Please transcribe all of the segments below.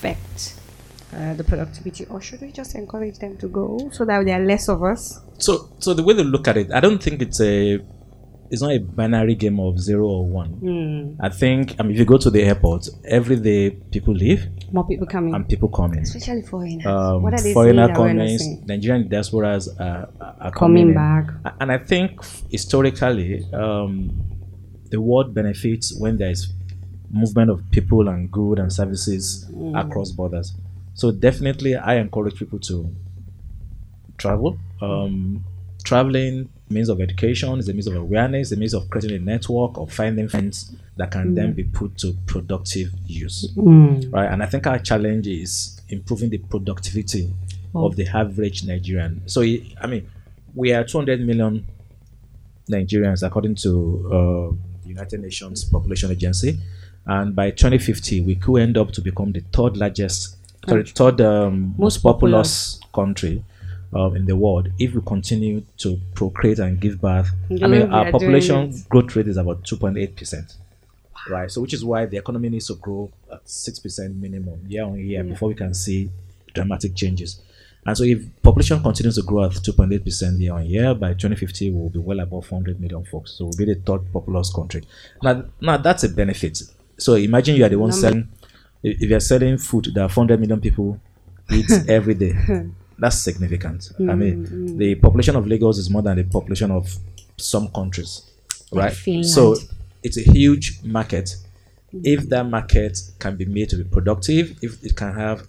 affect uh, the productivity, or should we just encourage them to go so that there are less of us? So, so the way they look at it, I don't think it's a it's not a binary game of zero or one. Mm. I think, I mean, if you go to the airport, every day people leave More people coming, and people coming. especially foreigners. Um, what are they foreigner saying that we're not coming. Nigerian diasporas are, are Coming in. back. And I think historically, um, the world benefits when there is movement of people and good and services across borders. So definitely, I encourage people to travel. Um, traveling means of education is a means of awareness, a means of creating a network of finding friends that can then be put to productive use Mm. right? And I think our challenge is improving the productivity of the average Nigerian. So, I I mean, we are 200 million Nigerians according to uh, United Nations Population Agency, and by 2050 we could end up to become the third largest, sorry, third um, most populous country. Um, in the world, if we continue to procreate and give birth, I mean, our population growth rate is about 2.8 percent right? So which is why the economy needs to grow at six percent minimum year on year before we can see dramatic changes. And so if population continues to grow at two point eight percent year on year, by 2050 we'll be well above 400 million folks. So we'll be the third populous country. Now, now that's a benefit. So imagine you are the one Number- selling. If if you're selling food that 400 million people eat every day, that's significant. I mean, the population of Lagos is more than the population of some countries, right? So it's a huge market. If that market can be made to be productive, if it can have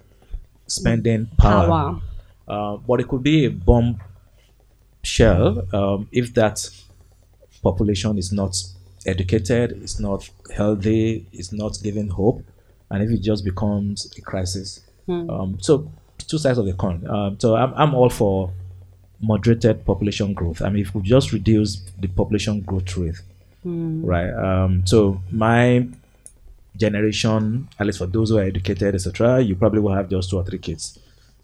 spending power, Power. Uh, but it could be a bomb shell um, if that population is not educated, it's not healthy, it's not giving hope, and if it just becomes a crisis. Um, so, two sides of the coin. Um, so, I'm, I'm all for moderated population growth. I mean, if we just reduce the population growth rate, right? Um, so, my generation, at least for those who are educated, etc., you probably will have just two or three kids.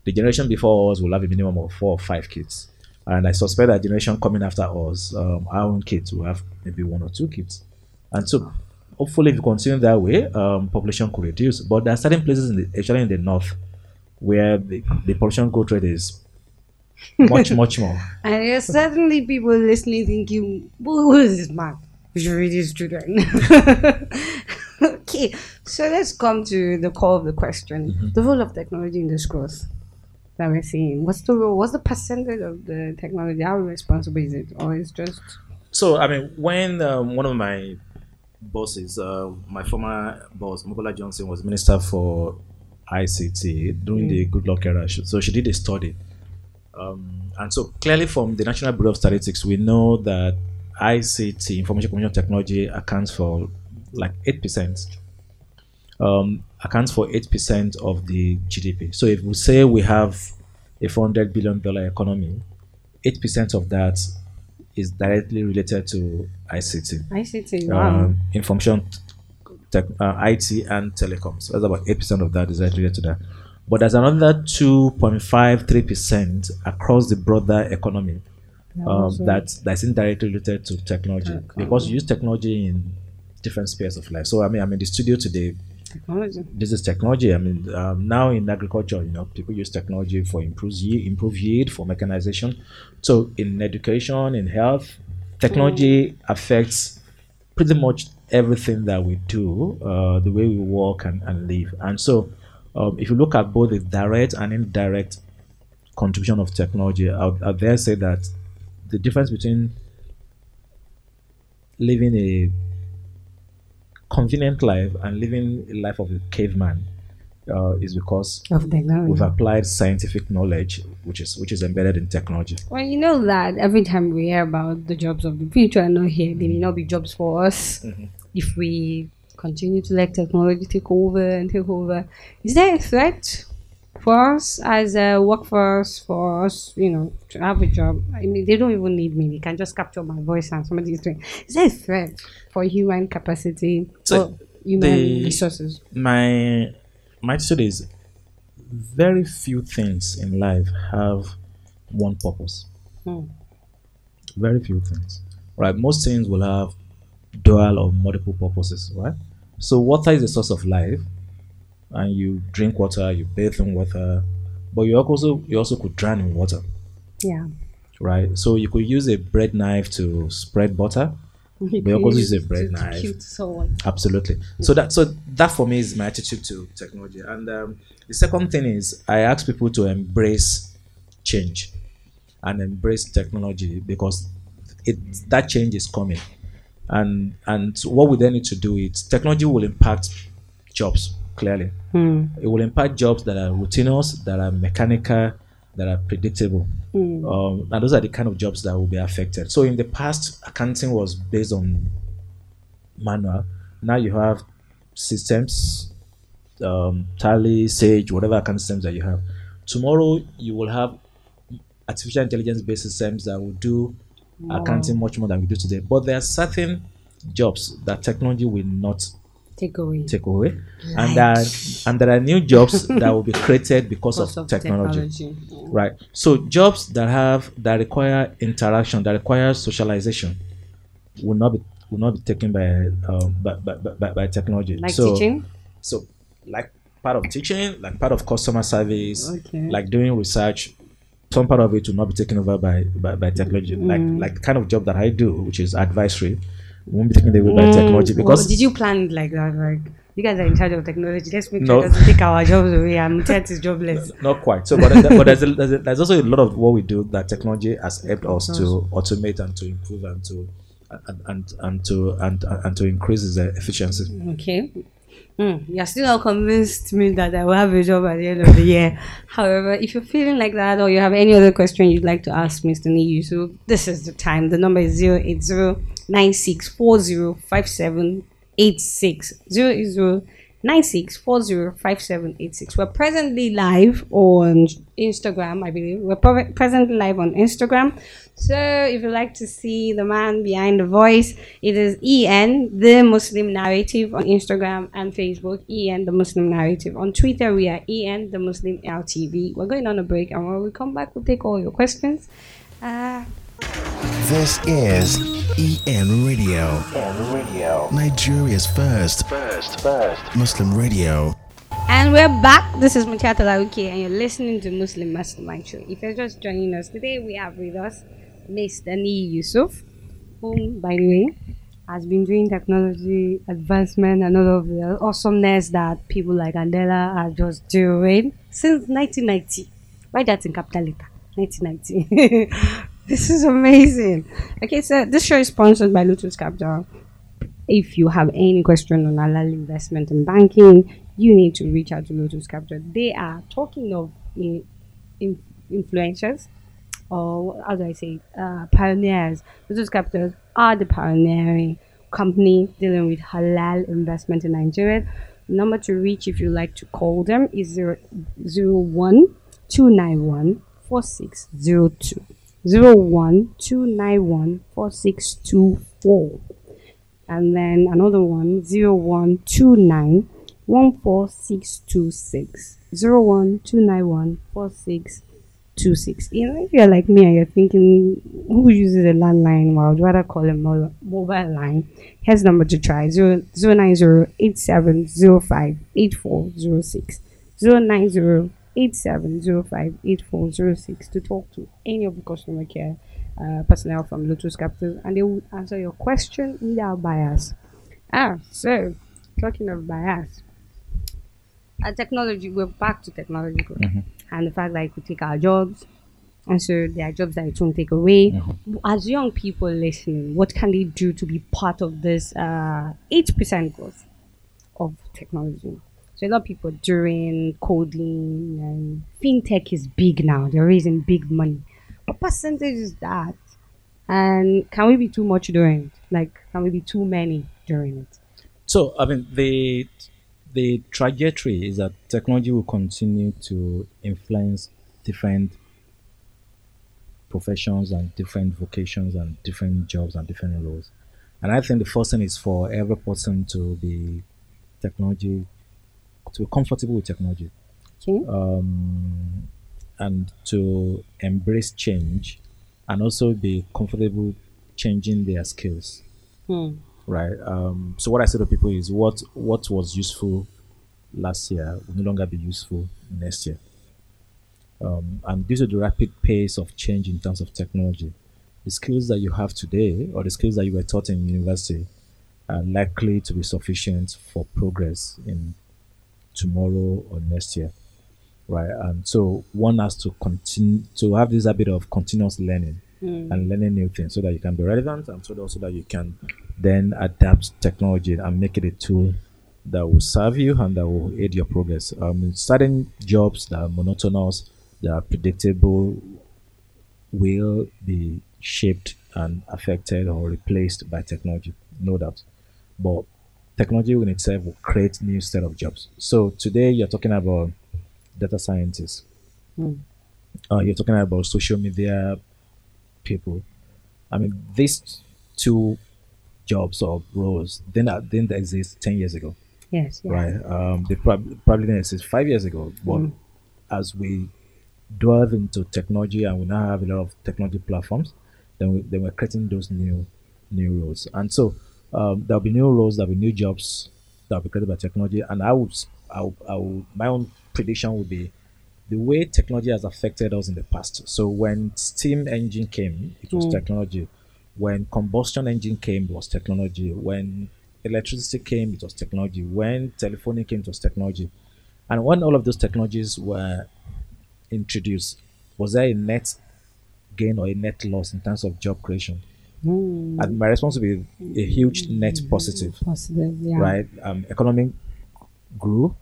The generation before us will have a minimum of four or five kids. And I suspect that generation coming after us, um, our own kids will have maybe one or two kids. And so, hopefully, if you continue that way, um, population could reduce. But there are certain places, in the, especially in the north, where the, the population growth rate is much, much more. And there's certainly people listening thinking, who is this man? We should read his children. okay, so let's come to the core of the question Mm-hmm. the role of technology in this growth that we're seeing. What's the role? What's the percentage of the technology? How responsible is it? Or is just. So, I mean, when um, one of my bosses, uh, my former boss, Mobola Johnson, was minister for ICT during the Goodluck era, so she did a study. Um, and so, clearly, from the National Bureau of Statistics, we know that ICT, information communication technology, accounts for like 8%. Um, accounts for 8% of the GDP. So, if we say we have a $400 billion economy, 8% of that is directly related to ICT, ICT, wow. um, information, tech, uh, IT, and telecoms. That's about 8% of that is directly related to that. But there's another 2.53% across the broader economy um, that, that's indirectly related to technology because you use technology in different spheres of life. So, I mean, I'm in the studio today technology. this is technology. I mean, um, now in agriculture, you know, people use technology for improve yield, improve yield, for mechanization. So in education, in health, technology affects pretty much everything that we do, uh, the way we work and, and live. And so, um, if you look at both the direct and indirect contribution of technology, I would, I would dare say that the difference between living a convenient life and living a life of a caveman uh, is because Of technology. we've applied scientific knowledge, which is which is embedded in technology. Well, you know that every time we hear about the jobs of the future are not here, they may not be jobs for us if we continue to let technology take over and take over. Is there a threat for us as a workforce, for us, you know, to have a job? I mean, they don't even need me, they can just capture my voice and somebody is doing. Is there a threat for human capacity So, or human the- resources? My my attitude is very few things in life have one purpose. Hmm. Very few things. Right? Most things will have dual or multiple purposes, right? So water is the source of life. And you drink water, you bathe in water, but you also you also could drown in water, Yeah. right? So you could use a bread knife to spread butter. You But of could use a bread to- to knife. someone. Absolutely. So that so that for me is my attitude to technology. And um, the second thing is I ask people to embrace change and embrace technology because it that change is coming. And and what we then need to do is technology will impact jobs clearly. Hmm. It will impact jobs that are routinous, that are mechanical, that are predictable. Um, and those are the kind of jobs that will be affected. So in the past, accounting was based on manual. Now you have systems, um, Tally, Sage, whatever accounting systems that you have. Tomorrow you will have artificial intelligence based systems that will do accounting much more than we do today. But there are certain jobs that technology will not Take away. take away, and there are, and there are new jobs that will be created because, Because of, technology. Yeah. Right. So jobs that have that require interaction, that require socialization, will not be will not be taken by um, by, by, by, by technology. Like so, teaching. So like part of teaching, like part of customer service, Okay. like doing research. Some part of it will not be taken over by by, by technology. Mm. Like like the kind of job that I do, which is advisory, won't be away by technology Mm, well, because did you plan like that? Like you guys are in charge of technology. Let's make No. sure it doesn't take our jobs away. And Mutet is jobless. Not quite. So, but, but there's, a, there's, a, there's also a lot of what we do that technology has helped us to automate and to improve and to and and, and to and, and to increase uh, efficiency. Okay. Mm, you're still not convinced me that I will have a job at the end of the year. However, if you're feeling like that or you have any other question you'd like to ask Mr. Niyi Yusuf, this is the time. The number is 080 96405786. 08096405786. We're presently live on Instagram, I believe. We're pre- presently live on Instagram. So if you like to see the man behind the voice, it is EN, the Muslim narrative on Instagram and Facebook. EN, the Muslim narrative. On Twitter, we are EN, the Muslim LTV. We're going on a break, and when we come back, we'll take all your questions. Uh, This is EN Radio. EN Radio. Nigeria's first. First, first. Muslim radio. And we're back. This is Machata Lauki, and you're listening to Muslim Mastermind Show. If you're just joining us today, we have with us Mr. Niyi Yusuf, whom, by the way, has been doing technology advancement and all of the awesomeness that people like Andela are just doing since 1990. Write that in capital letter 1990. this is amazing. Okay, so this show is sponsored by Lotus Capital. If you have any question on halal investment and banking, you need to reach out to Lotus Capital. They are talking of in, in, influencers, or how do I say, uh, pioneers. Lotus Capital are the pioneering company dealing with halal investment in Nigeria. Number to reach if you like to call them is 0, 01 291 4602. 01 291 4624 and then another one 0129 14626 01291 4626 you know if you're like me and you're thinking who uses a landline? Well i'd rather call a mobile line. Here's number to try 0 09087058406 09087058406 to talk to any of the customer care uh, personnel from Lotus Capital and they will answer your question without bias. Ah, so talking of bias, uh, technology, we're back to technology and the fact that it could take our jobs. And so there are jobs that it won't take away. As young people listening, what can they do to be part of this uh, 8% growth of technology? So a lot of people doing coding and fintech is big now. They're raising big money. What percentage is that? And can we be too much doing it? Like, can we be too many doing it? So I mean the the trajectory is that technology will continue to influence different professions and different vocations and different jobs and different roles. And I think the first thing is for every person to be technology to be comfortable with technology Okay. um, and to embrace change and also be comfortable changing their skills Hmm. right um, so what i say to people is what what was useful last year will no longer be useful next year. Um, and due to the rapid pace of change in terms of technology, the skills that you have today or the skills that you were taught in university are likely to be sufficient for progress in tomorrow or next year. Right. And so one has to continue to have this habit of continuous learning and learning new things so that you can be relevant and so that also that you can then adapt technology and make it a tool that will serve you and that will aid your progress. Um, certain jobs that are monotonous, that are predictable, will be shaped and affected or replaced by technology, no doubt. But technology in itself will create new set of jobs. So today you're talking about data scientists. Uh, you're talking about social media people. I mean, these two jobs or roles didn't, didn't exist 10 years ago, Yes. Yeah. right? Um, they prob- probably didn't exist five years ago. But Mm. as we delve into technology and we now have a lot of technology platforms, then, we, then we're creating those new new roles. And so um, there'll be new roles, there'll be new jobs that'll be created by technology. And I would, I would, I would my own prediction would be the way technology has affected us in the past. So when steam engine came, it was Mm. technology. When combustion engine came, it was technology. When electricity came, it was technology. When telephony came, it was technology. And when all of those technologies were introduced, was there a net gain or a net loss in terms of job creation? Mm. And my response would be a huge net positive Positive. Yeah. right? Um, economy grew,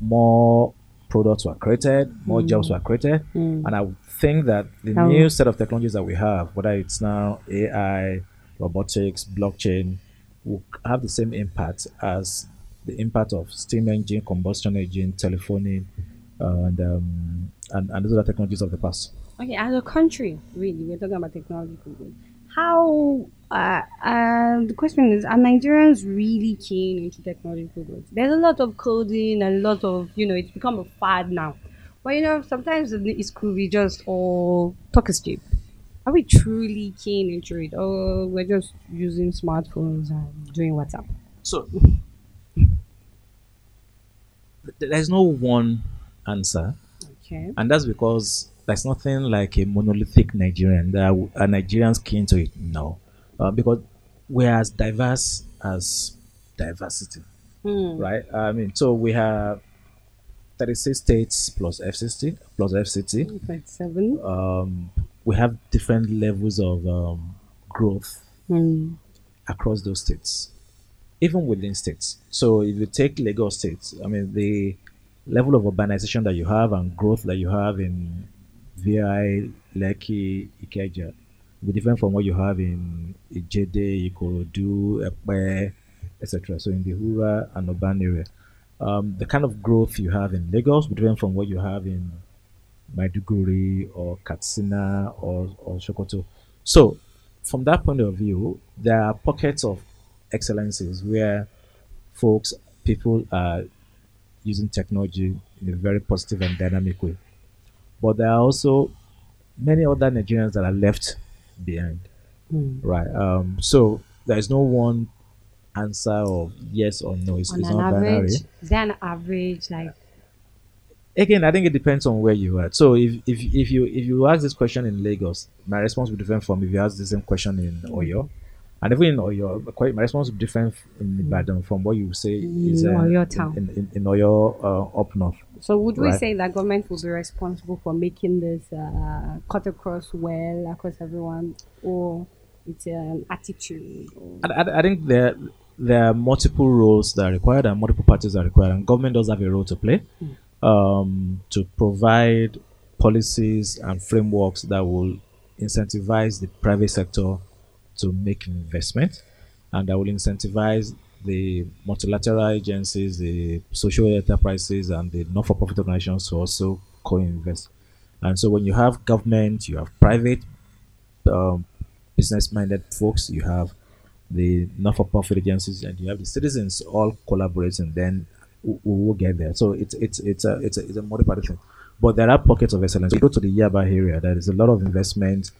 more products were created, more jobs were created, Mm. and I would think that the Oh. new set of technologies that we have, whether it's now AI, robotics, blockchain, will have the same impact as the impact of steam engine, combustion engine, telephony, and um, and, and those other technologies of the past. Okay, as a country, really, we're talking about growth. How, uh, uh, the question is, are Nigerians really keen into technological growth? There's a lot of coding and a lot of, you know, it's become a fad now. But, you know, sometimes it it could be just all talk is cheap. Are we truly keen into it? Or we're just using smartphones and doing WhatsApp? So there's no one answer. Okay. and that's because there's nothing like a monolithic Nigerian that are, are Nigerians keen to it. No, uh, because we're as diverse as diversity, Hmm. right? I mean, so we have 36 states plus FCT plus FCT. 27. Um, we have different levels of um, growth Hmm. across those states, even within states. So if you take Lagos State, I mean the level of urbanization that you have and growth that you have in VI, Lekki, Ikeja will be different from what you have in Ijede, Ikorodu, Epe, etc. So in the rural and urban area, um, the kind of growth you have in Lagos will be different from what you have in Maiduguri or Katsina or, or Sokoto. So from that point of view, there are pockets of excellences where folks, people are using technology in a very positive and dynamic way. But there are also many other Nigerians that are left behind, Hmm. right? Um, so there is no one answer of yes or no. It's, On it's an not binary. average, is there an average, like, Again, I think it depends on where you are. So if, if if you if you ask this question in Lagos, my response will be different from if you ask the same question in Oyo. And even in Oyo, my response will be different in Ibadan from what you say is In uh, in, in, in Oyo uh, up north. So would we Right. say that government will be responsible for making this uh, cut across well across everyone, or it's an attitude? I, I, I think there there are multiple roles that are required and multiple parties are required, and government does have a role to play um, to provide policies and frameworks that will incentivize the private sector to make investment, and that will incentivize the multilateral agencies, the social enterprises, and the not-for-profit organizations to also co-invest. And so, when you have government, you have private um, business-minded folks, you have the not-for-profit agencies, and you have the citizens all collaborating. Then we will get there. So it's it's it's a it's a, it's a multi-party thing. But there are pockets of excellence. You go to the Yaba area, there is a lot of investment.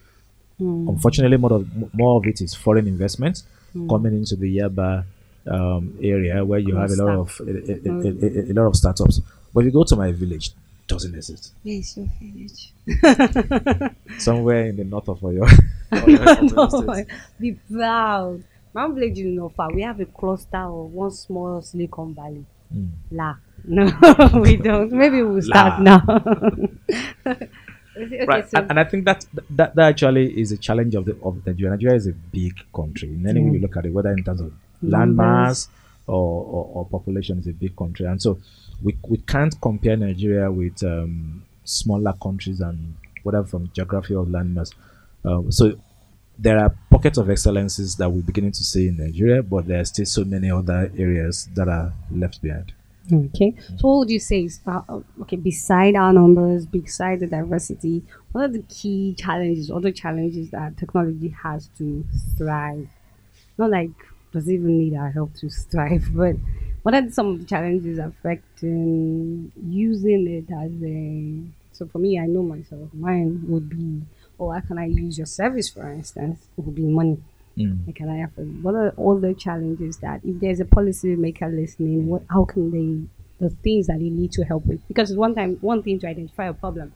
Hmm. Unfortunately, more of more of it is foreign investment coming into the Yaba um, area where you have a lot of a, a, a, a, a lot of startups. But if you go to my village, doesn't exist. Yes, your village. Somewhere in the north of Oyo. no, be proud. My village is not far. We have a cluster of one small Silicon Valley. Mm. La. No, we don't. Maybe we'll start La. now. okay, right, so and, and I think that, that that actually is a challenge of the of Nigeria. Nigeria is a big country. In any way you look at it, whether in terms of land Numbers. mass or, or, or population, is a big country, and so we we can't compare Nigeria with um, smaller countries and whatever from geography or land mass. Um, so there are pockets of excellences that we're beginning to see in Nigeria, but there are still so many other areas that are left behind. Okay. So what would you say is uh, uh, okay? Beside our numbers, beside the diversity, what are the key challenges, other challenges that technology has to thrive? Not like does even need our help to strive. but what are some of the challenges affecting using it as a? So for me, I know myself. Mine would be, oh, how can I use your service, for instance? It would be money. Mm. Like, can I have what are all the challenges that if there's a policy maker listening, what how can they the things that they need to help with? Because it's one time one thing to identify a problem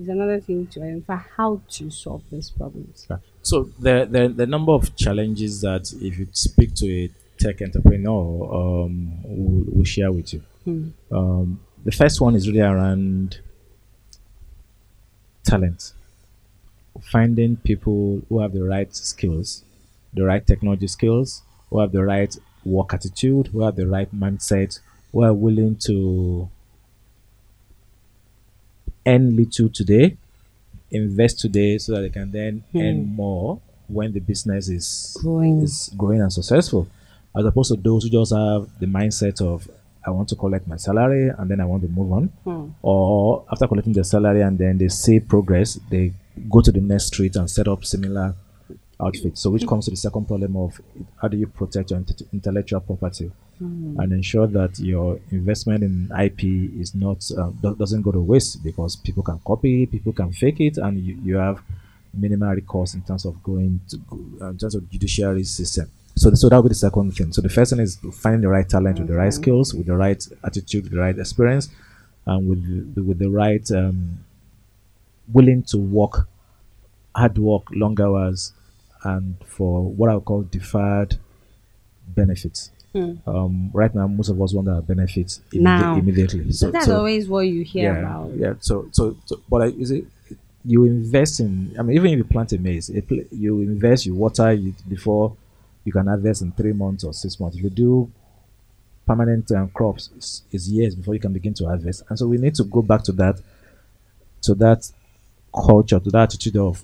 is another thing to identify how to solve these problems. So the the the number of challenges that if you speak to a tech entrepreneur, um, will, will share with you. Hmm. Um, the first one is really around talent, finding people who have the right skills, the right technology skills, who have the right work attitude, who have the right mindset, who are willing to earn little today, invest today, so that they can then earn more when the business is Growing. is growing and successful, as opposed to those who just have the mindset of I want to collect my salary and then I want to move on, Hmm. or after collecting the salary and then they see progress, they go to the next street and set up similar outfits. So, which comes to the second problem of how do you protect your intellectual property and ensure that your investment in IP is not uh, do- doesn't go to waste because people can copy, people can fake it, and you, you have minimal recourse in terms of going to uh, in terms of judiciary system. So, so that will be the second thing. So the first thing is finding the right talent with the right skills, with the right attitude, with the right experience, and with the, with the right um, willing to work, hard work, long hours, and for what I would call deferred benefits. Um, right now, most of us want our benefits Now. immediately. So So, that's so- always what you hear yeah, about. yeah. So, so, so but I, is it you invest in? I mean, even if you plant a maize, pl- you invest, you water it before you can harvest in three months or six months. If you do permanent um, crops, it's, it's years before you can begin to harvest. And so we need to go back to that, to that culture, to that attitude of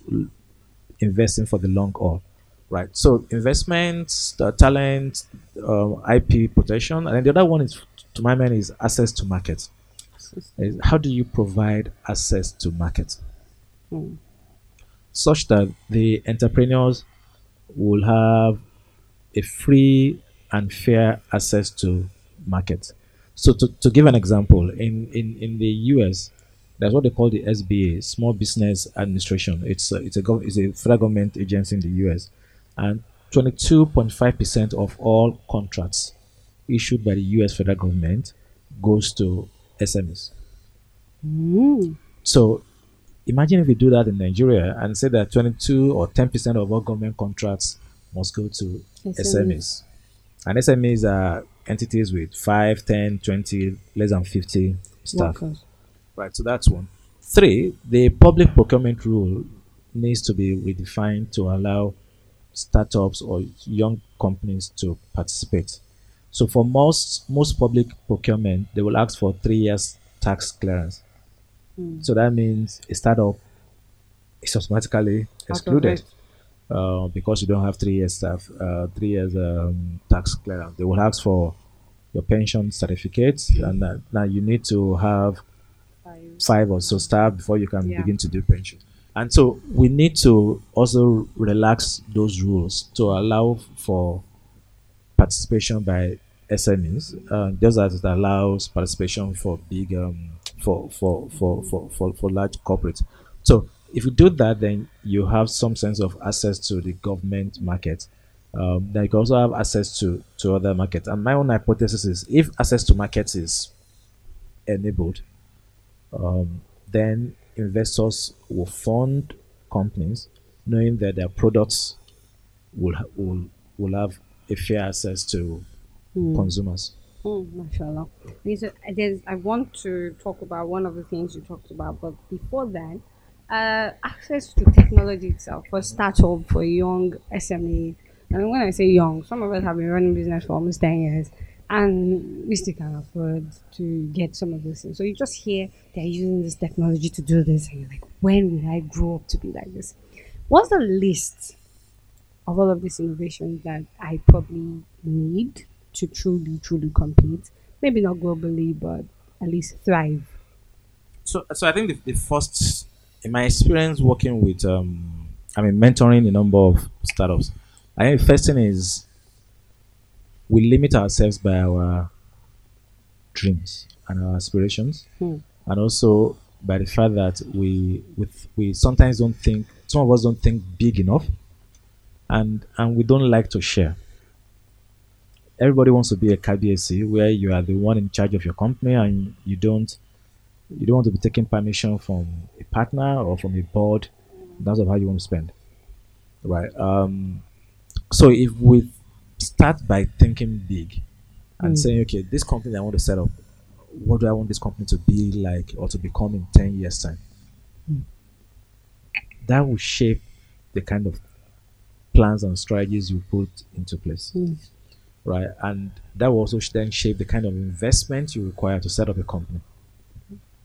investing for the long haul. Right. So investments, the talent, um, IP protection, and then the other one is, to my mind, is access to market. How do you provide access to market Hmm. such that the entrepreneurs will have a free and fair access to market. So to, to give an example, in, in, in the US, there's what they call the SBA, Small Business Administration. It's a, it's a gov- it's a federal government agency in the US, and 22.5% of all contracts issued by the US federal government goes to SMEs. Mm. So imagine if we do that in Nigeria and say that 22 or 10% of all government contracts must go to SMEs. SMEs. And SMEs are entities with 5, 10, 20, less than 50 staff. Workers. Right, so that's one. Three, the public procurement rule needs to be redefined to allow startups or young companies to participate. So for most most public procurement, they will ask for three years tax clearance. So that means a startup is automatically excluded uh, because you don't have three years staff, uh, three years um, tax clearance. They will ask for your pension certificates, and uh, now you need to have five or so staff before you can Yeah. begin to do pension. And so we need to also relax those rules to allow for participation by SMEs, uh, just as it allows participation for big, um, for, for, for, for, for, for large corporates. So if you do that, then you have some sense of access to the government market um, then you can also have access to to other markets. And my own hypothesis is if access to markets is enabled, um, then investors will fund companies knowing that their products will ha- will will have a fair access to consumers. Mm, mashallah. A- there's, I want to talk about one of the things you talked about, but before that, uh, access to technology itself for startup, for young SME. And when I say young, some of us have been running business for almost 10 years and we still can afford to get some of those things. So you just hear they're using this technology to do this, and you're like, when will I grow up to be like this? What's the list of all of these innovations that I probably need to truly, truly compete? Maybe not globally, but at least thrive. So, so I think the, the first, in my experience working with, um, I mean, mentoring a number of startups, I think the first thing is we limit ourselves by our dreams and our aspirations, Hmm. and also by the fact that we, with, we sometimes don't think, some of us don't think big enough, and and we don't like to share. Everybody wants to be a KBSC where you are the one in charge of your company and you don't you don't want to be taking permission from a partner or from a board terms of how you want to spend. Right. Um, so if we start by thinking big and Mm. saying, okay, this company I want to set up, what do I want this company to be like or to become in 10 years' time? That will shape the kind of plans and strategies you put into place Mm. right? And that will also then shape the kind of investment you require to set up a company.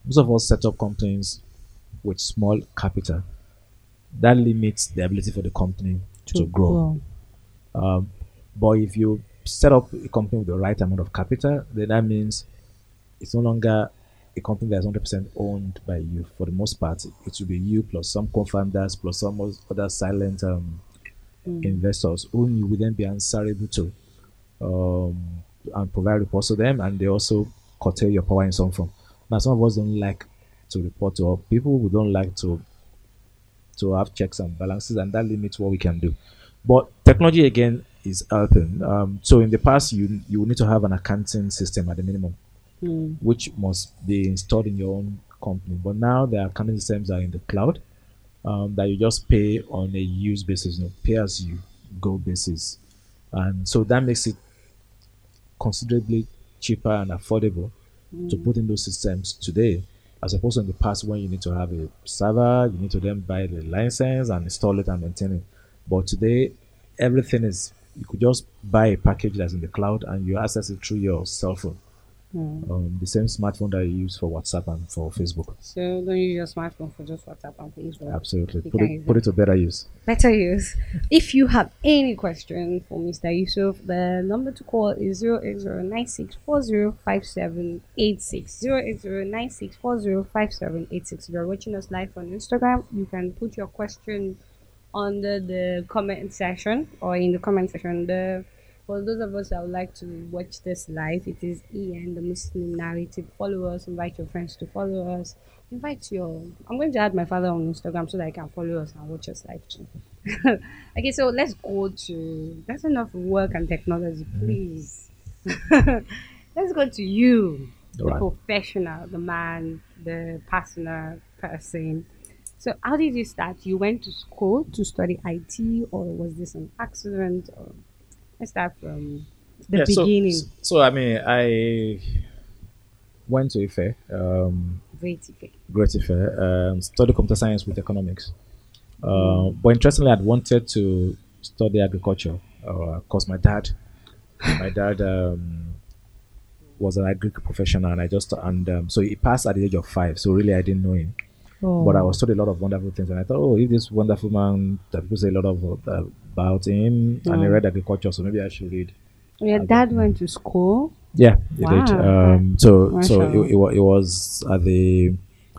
Most of us set up companies with small capital. That limits the ability for the company to, grow. Um, but if you set up a company with the right amount of capital, then that means it's no longer a company that's 100% owned by you. For the most part, it will be you plus some co-founders plus some other silent um, investors whom you will then be answerable to um, and provide reports to them, and they also curtail your power in some form. Now, some of us don't like to report to people who don't like to to have checks and balances, and that limits what we can do. But technology again is helping. Um, so in the past, you you need to have an accounting system at the minimum, Mm. which must be installed in your own company. But now the accounting systems are in the cloud um, that you just pay on a use basis, you know, pay as you go basis, and so that makes it considerably cheaper and affordable to put in those systems today, as opposed to in the past when you need to have a server, you need to then buy the license and install it and maintain it. But today, everything is you could just buy a package that's in the cloud and you access it through your cell phone, Mm. um, the same smartphone that you use for WhatsApp and for Facebook. So don't use your smartphone for just WhatsApp and Facebook. Absolutely, You put it put it to better use. better use. If you have any question for Mr. Yusuf, the number to call is 08096405786. 08096405786. If you're watching us live on Instagram, you can put your question under the comment section or in the comment section. The for those of us that would like to watch this live, it is EN the Muslim narrative. Follow us, invite your friends to follow us. Invite your I'm going to add my father on Instagram so that I can follow us and watch us live too. okay, so let's go to that's enough work and technology, mm-hmm. please. let's go to you, the Alright. professional, the man, the personal person. So, how did you start? You went to school to study IT, or was this an accident? Or let's start from the Yeah, beginning. So, so I mean, I went to Ife, um, Great Ife. Great Ife, um, studied computer science with economics. Uh, but interestingly, I'd wanted to study agriculture because my dad, my dad um, was an agri professional, and I just and um, so he passed at the age of five. So really, I didn't know him. Oh. But I was told a lot of wonderful things, and I thought, oh, if this wonderful man that people say a lot of uh, about him, and I Mm. read agriculture, so maybe I should read. Your dad went to school. Yeah, he did. Um, so so it, it, it was at the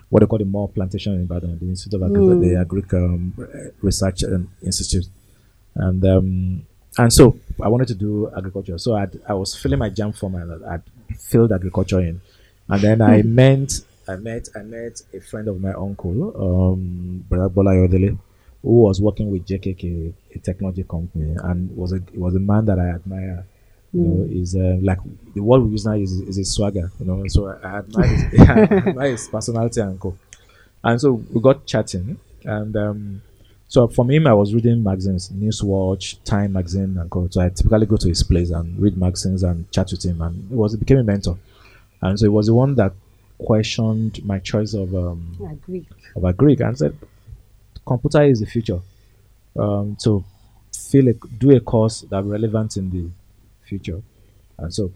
what they call the Moor Plantation in Ibadan, the Institute of Agri- Mm. the Agric um, Research Institute, and um, and so I wanted to do agriculture. So I I was filling my JAMB form and I filled agriculture in, and then I Hmm. I met I met a friend of my uncle, um, Brother Bola Yodele, who was working with JKK, a technology company, and was a was a man that I admire. You know, is uh, like the word we use now is is a swagger. You know, so I admire his, I admire his personality and co. And so we got chatting, and um, so from him, I was reading magazines, Newswatch, Time magazine, and co. So I typically go to his place and read magazines and chat with him, and it was it became a mentor. And so he was the one that questioned my choice of um, I agree. of agric and said, computer is the future. Um, so feel a, do a course that relevant in the future. And so I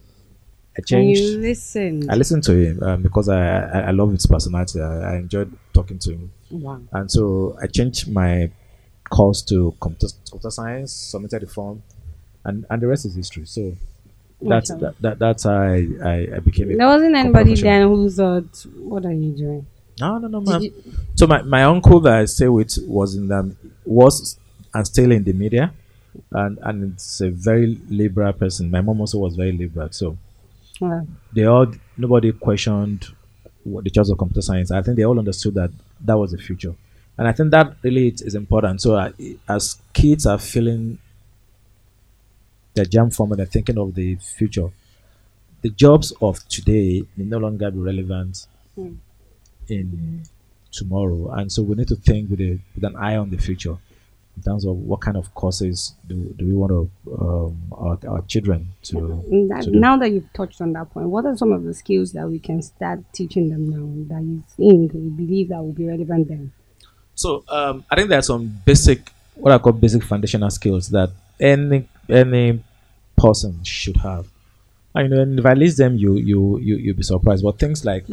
And changed. you listen. I listened to him um, because I, I, I love his personality. I, I enjoyed talking to him. Wow. And so I changed my course to computer, computer science, submitted the form, and, and the rest is history. So that's that, that, that's how I, I, I became a There wasn't anybody then who thought, "What are you doing?" No, no, no, ma'am. So my, my uncle that I stay with was in the was and still in the media, and and it's a very liberal person. My mom also was very liberal, so Well, they all nobody questioned what the choice of computer science. I think they all understood that that was the future, and I think that really is important. So uh, as kids are feeling their JAMB form and they're thinking of the future, the jobs of today may no longer be relevant Hmm. in tomorrow, and so we need to think with a with an eye on the future in terms of what kind of courses do, do we want to um, our, our children to, Mm, that- to do. now that you've touched on that point, what are some of the skills that we can start teaching them now that you think you believe that will be relevant then? So um, I think there are some basic, what I call basic foundational skills that any any person should have. And, you know, and if I list them, you you you you'll be surprised. But things like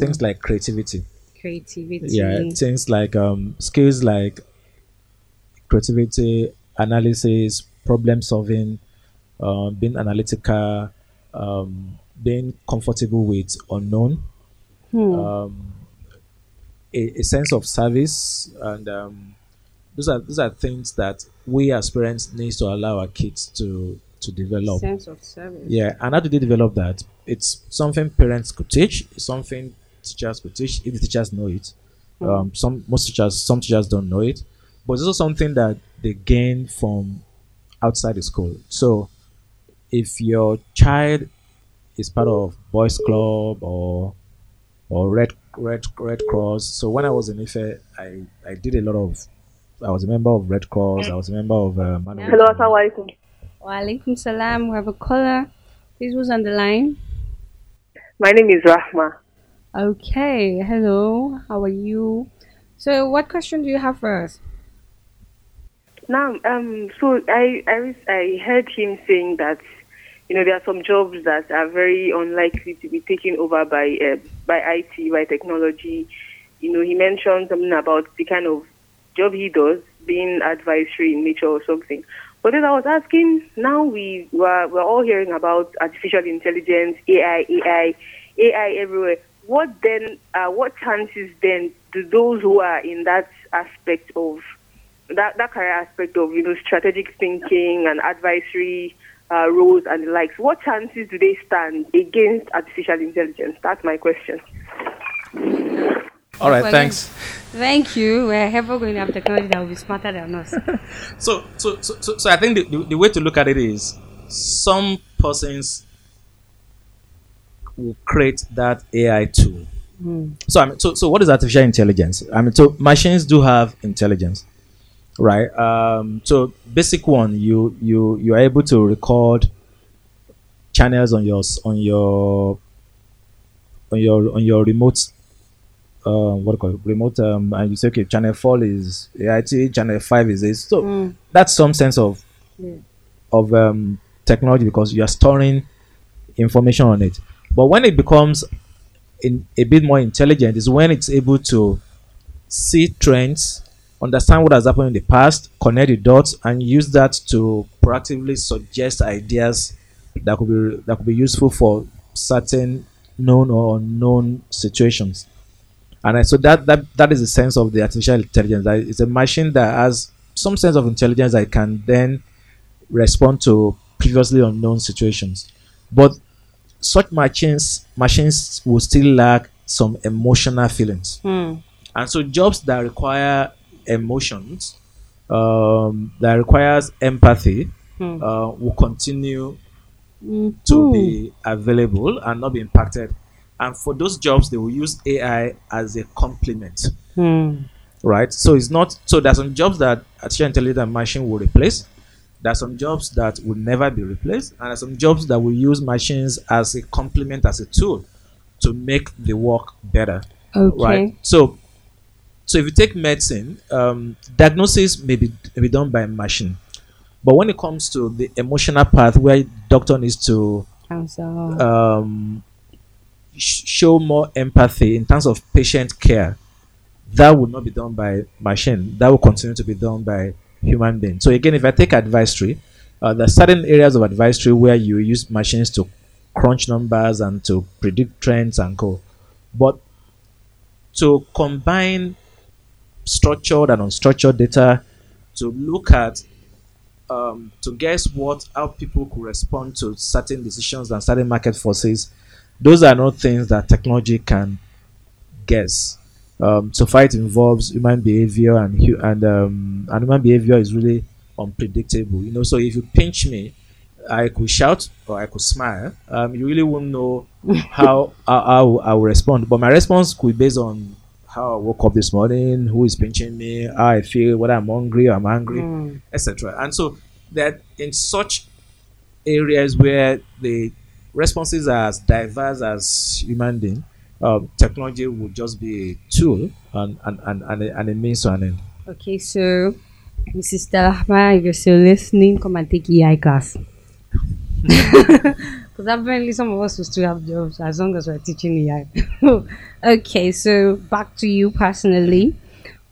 things like creativity, Creativity. yeah, things like um, skills like creativity, analysis, problem solving, um, being analytical, um, being comfortable with unknown, Hmm. um, a, a sense of service, and um, those are those are things that we as parents need to allow our kids to to develop. Sense of service. Yeah, and how do they develop that? It's something parents could teach. Something teachers could teach if the teachers know it. Um, some most teachers, some teachers don't know it, but it's also something that they gain from outside the school. So, if your child is part of boys club or or red red red cross, so when I was in Ife, I I did a lot of. I was a member of Red Cross. I was a member of. Uh, Man Hello, assalamu alaikum. Walaikum salam. We have a caller. Please, who's on the line? My name is Rahma. Okay. Hello. How are you? So, what question do you have for us? Now, um, so I, I, I heard him saying that, you know, there are some jobs that are very unlikely to be taken over by, uh, by IT, by technology. You know, he mentioned something about the kind of job he does being advisory in nature or something. But then I was asking, now we were, we're all hearing about artificial intelligence, AI, AI, AI everywhere. What then, uh, what chances then do those who are in that aspect of that that career aspect of you know strategic thinking and advisory uh, roles and the likes, what chances do they stand against artificial intelligence? That's my question. All right, Well, thanks. Thank you. We're ever going to have technology that will be smarter than us. So, so, so, so, so I think the, the, the way to look at it is some persons will create that AI tool. So, I mean, so, so what is artificial intelligence? I mean, so machines do have intelligence, right? Um, so basic one, you you you are able to record channels on your on your on your on your remote uh, what do you call it? Remote, um, and you say, okay, channel four is AIT, channel five is this. So Mm. that's some sense of Yeah. of um, technology because you are storing information on it. But when it becomes in a bit more intelligent, is when it's able to see trends, understand what has happened in the past, connect the dots, and use that to proactively suggest ideas that could be that could be useful for certain known or unknown situations. And I, so that, that that is the sense of the artificial intelligence. That it's a machine that has some sense of intelligence that can then respond to previously unknown situations. But such machines machines will still lack some emotional feelings. Hmm. And so jobs that require emotions, um, that requires empathy, Hmm. uh, will continue Mhm. to be available and not be impacted. And for those jobs, they will use AI as a complement, Hmm. right? So it's not so there's some jobs that artificial intelligence machine will replace. There are some jobs that will never be replaced, and there are some jobs that will use machines as a complement, as a tool to make the work better Okay. right? So, so if you take medicine, um, diagnosis may be, may be done by a machine, but when it comes to the emotional part, where doctor needs to um, show more empathy in terms of patient care, that will not be done by machine. That will continue to be done by human being. So again, if I take advisory, uh, there are certain areas of advisory where you use machines to crunch numbers and to predict trends and go. But to combine structured and unstructured data to look at um, to guess what how people could respond to certain decisions and certain market forces those are not things that technology can guess um, so far it involves human behavior and hu- and um, and human behavior is really unpredictable you know so if you pinch me I could shout or I could smile. Um, you really won't know how, how, how I will respond. But my response could be based on how I woke up this morning, who is pinching me, how I feel, whether I'm hungry or I'm angry, Hmm. etc. And so that in such areas where the responses are as diverse as human being, um, technology would just be a tool and, and, and, and, a, and a means to an end. Okay, so Mrs. Stella, if you're still listening, come and take AI class. Because apparently some of us will still have jobs as long as we're teaching AI. okay, so back to you personally.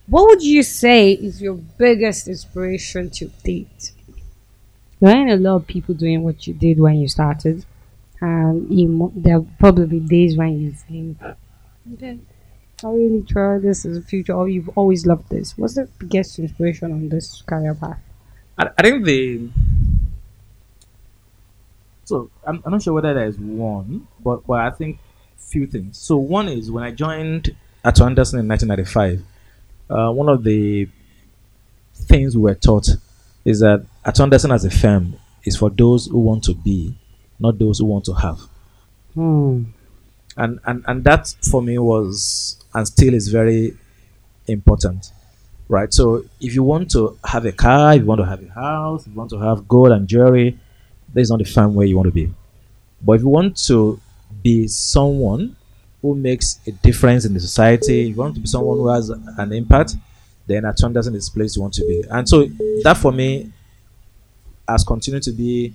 What would you say is your biggest inspiration to date? There ain't a lot of people doing what you did when you started. And you mo- there will probably be days when you think, okay, I really try this as a future, or you've always loved this. What's the biggest inspiration on this career path? I, I think the so I'm, I'm not sure whether there is one, but but I think few things. So one is when I joined Arthur Andersen in 1995, uh, one of the things we were taught is that Arthur Andersen as a firm is for those who want to be, not those who want to have. Hmm. and and and that for me was and still is very important right so if you want to have a car if you want to have a house if you want to have gold and jewelry that is not the firm where you want to be but if you want to be someone who makes a difference in the society if you want to be someone who has an impact then Arthur Andersen is the place you want to be and so that for me has continued to be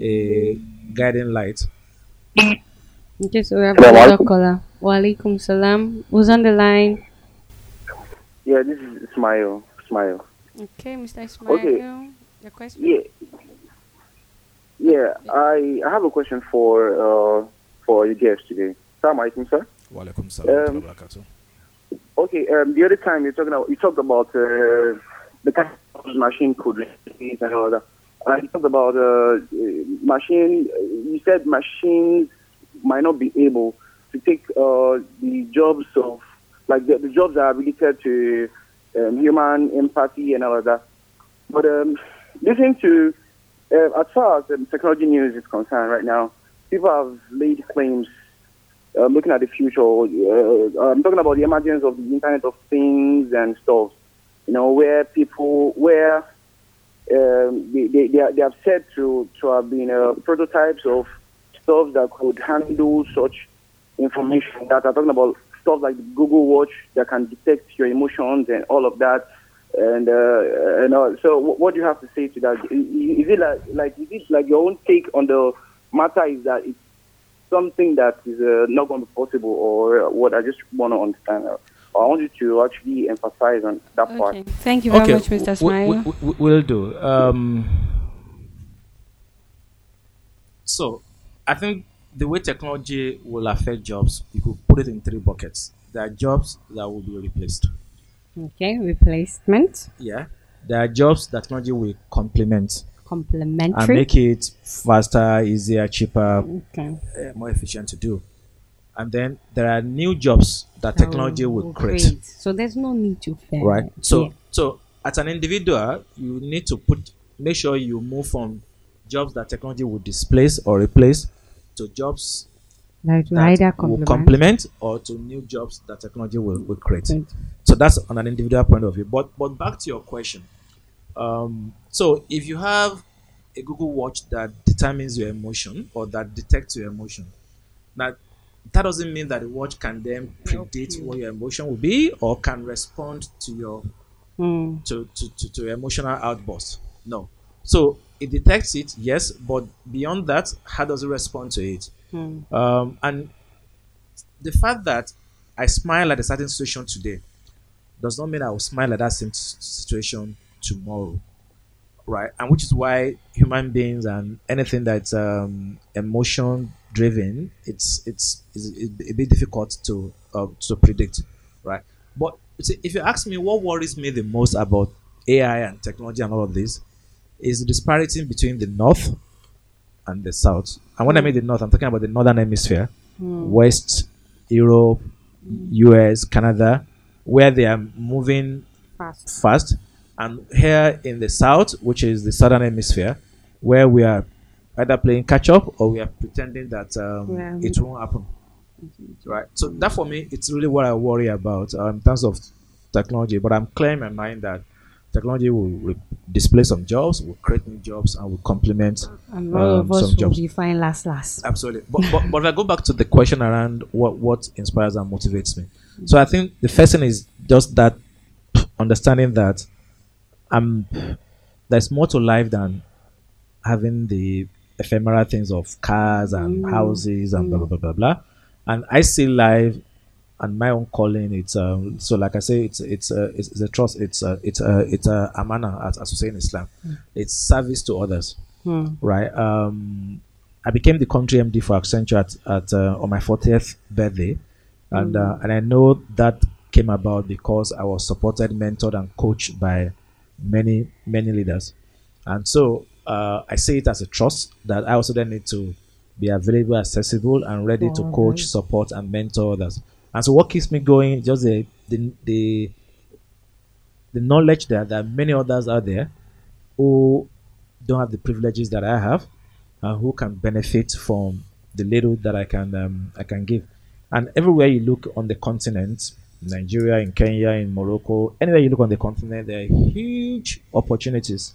a guiding light Okay, so we have Hello, another Alaikum. caller. Walaikum salam. Who's on the line? Yeah, this is Ismail. Ismail. Okay, Mr. Ismail. Okay. Your question? Yeah. Yeah, I I have a question for uh for your guest today. Assalamu alaikum, sir. Walaikum salam wa rahmatullahi Okay, um, the other time you talking about you talked about uh, the kind of machine could replace and all that. You talked about uh, machine. You said machines might not be able to take uh, the jobs of like the, the jobs that are related to um, human empathy and all of that. But um, listening to uh, as far as um, technology news is concerned right now, people have laid claims uh, looking at the future. Uh, I'm talking about the emergence of the Internet of Things and stuff. You know, where people, where um, they, they, they, are, they have said to, to have been uh, prototypes of stuff that could handle such information that are talking about stuff like Google Watch that can detect your emotions and all of that. And uh, and uh, so, what do you have to say to that? Is it like like is it like your own take on the matter? Is that it's something that is uh, not going to be possible, or what? I just want to understand. I want you to actually emphasize on that part. Okay. Thank you very much, Mr. Ismail. We, we, we, will do. Um, so, I think the way technology will affect jobs, you could put it in three buckets. There are jobs that will be replaced. Okay, replacement, Yeah. There are jobs that technology will complement Complementary. and make it faster, easier, cheaper, okay. uh, more efficient to do. And then there are new jobs that technology That will create. So there's no need to fail. right so Yeah. So, as an individual, you need to put make sure you move from jobs that technology will displace or replace to jobs Like that either will complement. complement or to new jobs that technology will, will create. Right. So that's on an individual point of view. But but back to your question. Um, so if you have a Google Watch that determines your emotion or that detects your emotion, that that doesn't mean that the watch can then predict you. what your emotion will be or can respond to your Mm. to, to, to, to emotional outburst. No. So it detects it, yes, but beyond that, how does it respond to it? Mm. Um, and the fact that I smile at a certain situation today does not mean I will smile at that same situation tomorrow, right? And which is why human beings and anything that's um, emotion driven, it's it's, it's a bit difficult to uh, to predict, right? But if you ask me, what worries me the most about AI and technology and all of this is the disparity between the north and the south. And when I mean the north, I'm talking about the northern hemisphere, west, Europe, US, Canada, where they are moving Fast. fast. And here in the south, which is the southern hemisphere, where we are either playing catch up or we are pretending that um, Yeah. it won't happen. Right. So that for me, it's really what I worry about um, in terms of technology. But I'm clear in my mind that technology will re- displace some jobs, will create new jobs, and will complement And all of um, us some will jobs. be fine last last. Absolutely. But, but but if I go back to the question around what what inspires and motivates me, so I think the first thing is just that understanding that um there's more to life than having the ephemeral things of cars and houses and blah blah blah blah blah. And I see life and my own calling. It's um so like I say, it's it's a it's, it's a trust. It's a it's a it's a amana as, as we say in Islam. It's service to others Hmm. right? Um, I became the country MD for Accenture at, at uh, on my 40th birthday, and uh, and I know that came about because I was supported, mentored, and coached by many many leaders, and so uh, I see it as a trust that I also then need to be available, accessible, and ready to coach, others. support, and mentor others. And so, what keeps me going? Just the the the, the knowledge that there are many others out there who don't have the privileges that I have, and who can benefit from the little that I can um, I can give. And everywhere you look on the continent, Nigeria, in Kenya, in Morocco, anywhere you look on the continent, there are huge opportunities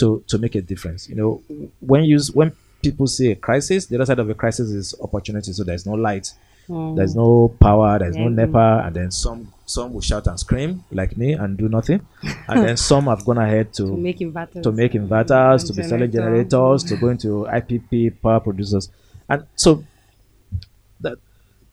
to to make a difference. You know, when you when people see a crisis, the other side of a crisis is opportunity. So there's no light, Hmm. there's no power, there's no. NEPA, and then some some will shout and scream like me and do nothing, and then some have gone ahead To make inverters. to make inverters, to be selling generators, to go into IPP power producers, and so that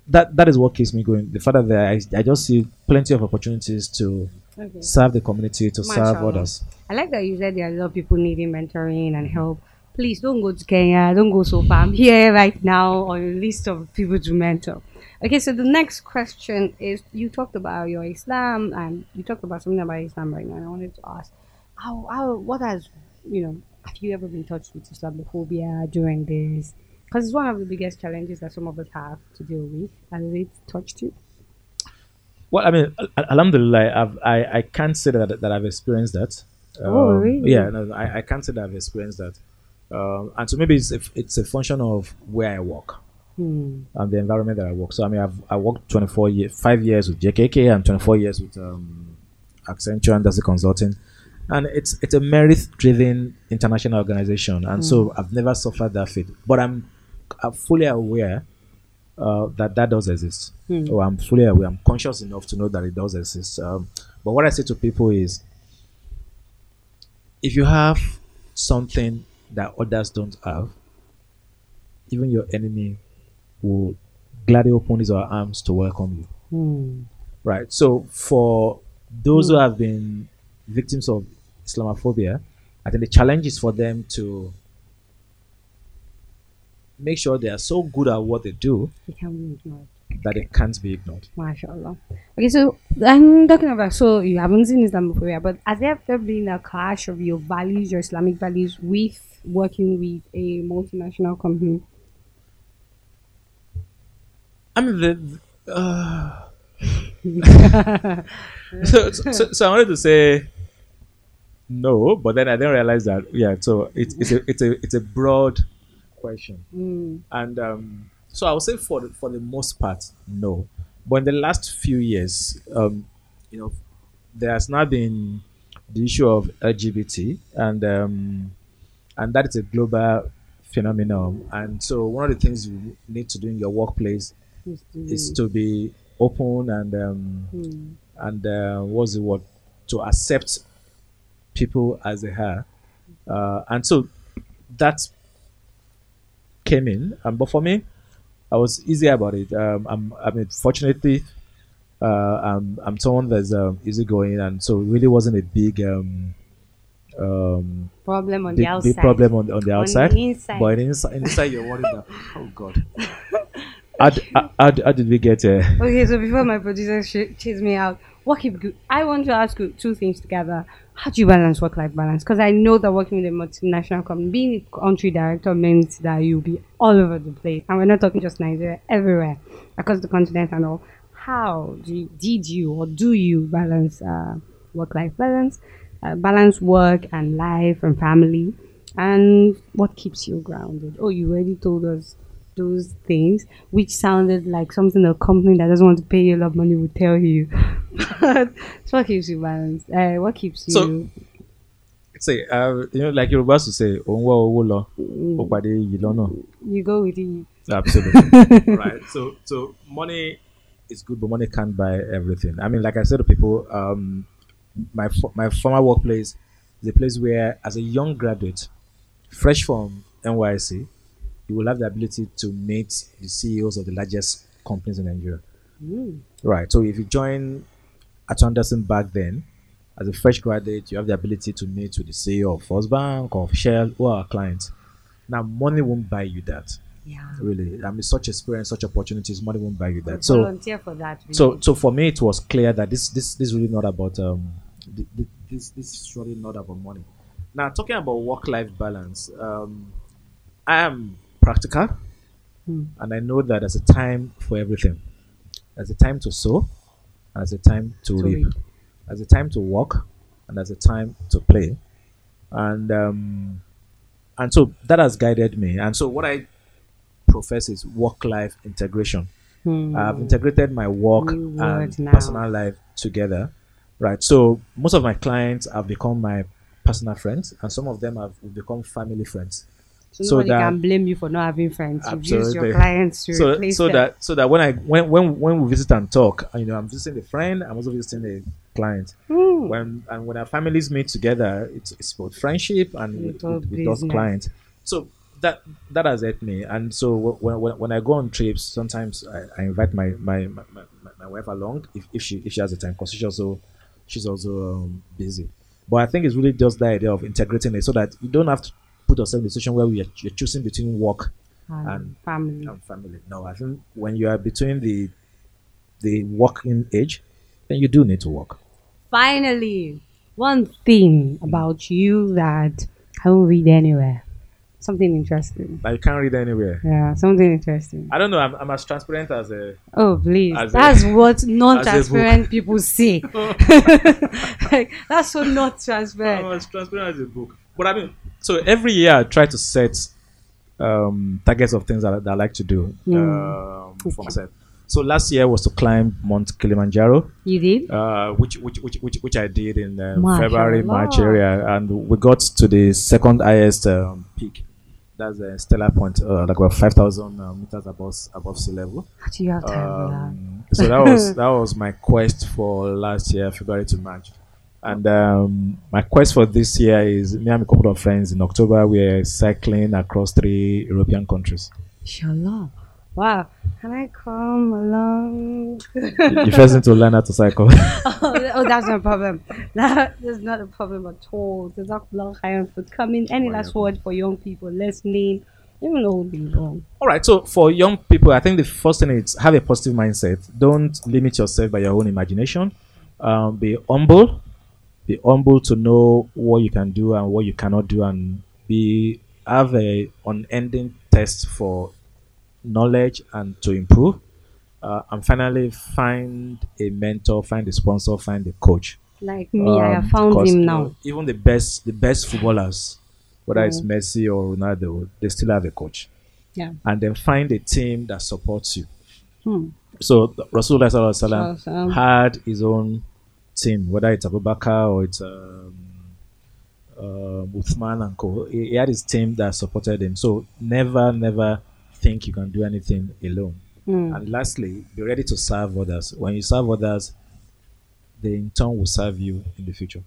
that that is what keeps me going. The fact that I, I just see plenty of opportunities to Okay. serve the community, to serve others. I like that you said there are a lot of people needing mentoring and help. Please don't go to Kenya. Don't go so far. I'm here right now on a list of people to mentor. Okay, so the next question is you talked about your Islam and you talked about something about Islam right now. I wanted to ask how, how what has you know have you ever been touched with Islamophobia during this? Because it's one of the biggest challenges that some of us have to deal with. Has it touched you? Well, I mean, alhamdulillah, I've, I I can't say that that I've experienced that. Oh, Um, really? Yeah, no, I, I can't say that I've experienced that. Um, and so maybe it's a, it's a function of where I work. Hmm. and the environment that I work. So I mean, I've I worked 24 years, five years with JKK and 24 years with um, Accenture and the consulting, and it's it's a merit-driven international organization, and so I've never suffered that fate. But I'm, I'm fully aware uh, that that does exist. Hmm. Or I'm fully aware. I'm conscious enough to know that it does exist. Um, but what I say to people is, if you have something that others don't have, even your enemy will gladly open his or her arms to welcome you. Hmm. Right. So for those who have been victims of Islamophobia, I think the challenge is for them to make sure they are so good at what they do It can. That it can't be ignored. MashaAllah. Okay, so I'm talking about so you haven't seen Islamophobia, but has there ever been a clash of your values, your Islamic values, with working with a multinational company? I mean, the, uh, so, so, so, so I wanted to say no, but then I didn't realize that. Yeah, so it's it's a it's a it's a broad question, Mm. and um, so I would say for the, for the most part, no. But in the last few years, um, you know, there has now been the issue of LGBT, and um, and that is a global phenomenon. And so one of the things you need to do in your workplace to is to be open and um, Mm. and uh, what's the word to accept people as they are uh, and so that came in um, but for me i was easy about it um, I'm, i mean fortunately uh, I'm, I'm someone that's um, easygoing and so it really wasn't a big um, um, Problem on big, the outside. big problem on, on the On the inside. but inside, inside you're worried that oh god how, how, how, how did we get here Okay, so before my producer sh- chase me out, what keep? I want to ask you two things together. How do you balance work-life balance? Because I know that working with a multinational company, being a country director means that you'll be all over the place, and we're not talking just Nigeria, everywhere across the continent and all. How do you, did you or do you balance uh, work-life balance, uh, balance work and life and family, and what keeps you grounded? Oh, you already told us those things, which sounded like something a company that doesn't want to pay you a lot of money would tell you. but so what keeps you balanced? Uh, what keeps you? So- say uh, you know like Yoruba used to say òun wá owó lọ ó pàdé yìí lọ́nà you go with it. absolutely right so so money is good but money can't buy everything I mean like I said to people um my fo- my former workplace is a place where as a young graduate fresh from NYSC you will have the ability to meet the CEOs of the largest companies in Nigeria right so if you join Arthur Andersen back then as a fresh graduate, you have the ability to meet with the CEO of First Bank, of Shell, or our clients. Now, money won't buy you that, Yeah. really. I mean, such experience, such opportunities, money won't buy you that. So, volunteer for that. Really. so, so for me, it was clear that this, this, this is really not about um, th- th- this, this is really not about money. Now, talking about work-life balance, um, I am practical, Hmm. and I know that there's a time for everything. There's a time to sow, and there's a time to, To reap. reap. There's a time to work, and there's a time to play, and um, and so that has guided me. And so what I profess is work-life integration. Hmm. I've integrated my work New and now. personal life together, right? So most of my clients have become my personal friends, and some of them have become family friends. So, so nobody that- can blame you for not having friends. You've used Absolutely. your clients to So, replace so them. that so that when I when when when we visit and talk, you know, I'm visiting a friend, I'm also visiting a client. When and when our families meet together, it's, it's both friendship and with, with, with those clients. So that that has helped me. And so when, when, when I go on trips, sometimes I, I invite my my, my, my, my wife along if, if she if she has the time because she's also she's also um, busy. But I think it's really just the idea of integrating it so that you don't have to put yourself in a situation where we are, you're choosing between work and and family. and family. No, I think when you are between the the working age, then you do need to work. Finally, one thing about you that I won't read anywhere. Something interesting. But you can't read anywhere. Yeah, something interesting. I don't know. I'm, I'm as transparent as a. Oh, please. As a- That's what non-transparent people say. like, that's so not transparent. I'm as transparent as a book. But I mean, so every year I try to set um, targets of things that, I- that I like to do um, for myself. So last year was to climb Mount Kilimanjaro. You did? uh, which, which which which which I did in uh. February March area, and we got to the second highest um, peak. That's a Stella Point, uh, like about five thousand uh, meters above above sea level. How do you have time for that? Um, so that was that was my quest for last year, February to March. And um, my quest for this year is me and a couple of friends in October. We're cycling across three European countries. Inshallah. Wow. Can I come along? you first need to learn how to cycle. oh, oh, that's no problem. That is not a problem at all. There's not long high for coming. Any last word for young people listening? Even old people. All right. So for young people, I think the first thing is have a positive mindset. Don't limit yourself by your own imagination. Um, be humble. Be humble to know what you can do and what you cannot do, and be have a unending test for knowledge and to improve. uh, and finally find a mentor, find a sponsor, find a coach. Like me, I Um, have found because, him now. even the best, the best footballers, whether it's Mm. Messi or Ronaldo, they still have a coach. Yeah. And then find a team that supports you. Hmm. So Rasulullah Sallallahu Alaihi Sallallahu Alaihi Wasallam Wasallam. had his own team, whether it's Abu Bakr or it's um, uh, Uthman and co. He, he had his team that supported him. So never, never think you can do anything alone. Hmm. And lastly, be ready to serve others. When you serve others, they in turn will serve you in the future.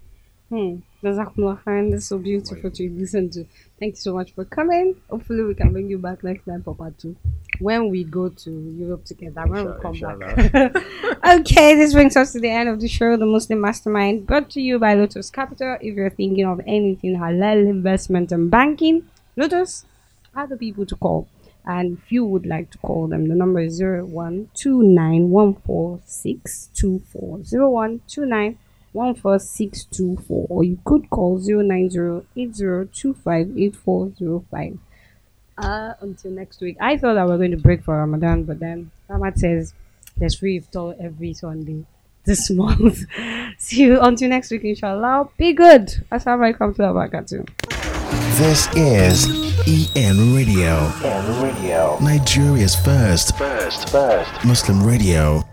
Hmm. Jazakumullah khairan. That's so beautiful to listen to. Thank you so much for coming. Hopefully, we can bring you back next time for part two. When we go to Europe together, when we come back. okay, this brings us to the end of the show, The Muslim Mastermind, brought to you by Lotus Capital. If you're thinking of anything halal investment and banking, Lotus are the people to call. And if you would like to call them, the number is 0129146224. 0129146224 or you could call 09080258405 uh until next week. I thought i was going to break for ramadan but then Ahmad says there's free iftar every sunday this month. See you until next week inshallah. Be good. Assalamu alaikum to wabarakatuh This is EN Radio. EN Radio. Nigeria's first, first, first. Muslim radio.